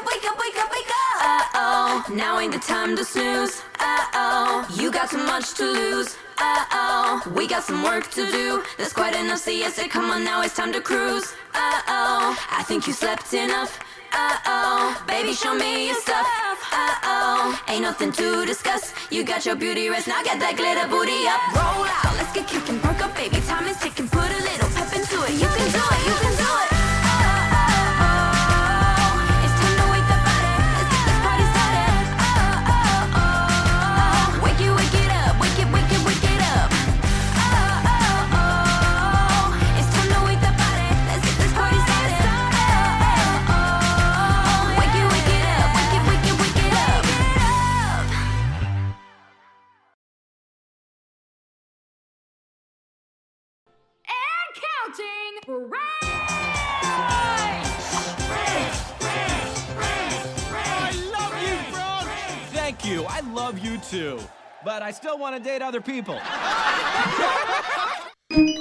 up, wake up, wake up, wake up. Uh oh, now ain't the time to snooze. Uh oh, you got too much to lose. Uh oh, we got some work to do. There's quite enough siesta. Come on now, it's time to cruise. Uh oh, I think you slept enough. Uh oh, baby, show me your stuff. Uh oh, ain't nothing to discuss. You got your beauty rest, now get that glitter booty up. Roll out, let's get. And counting. I love you, Bronx! Thank you. I love you too. But I still want to date other people.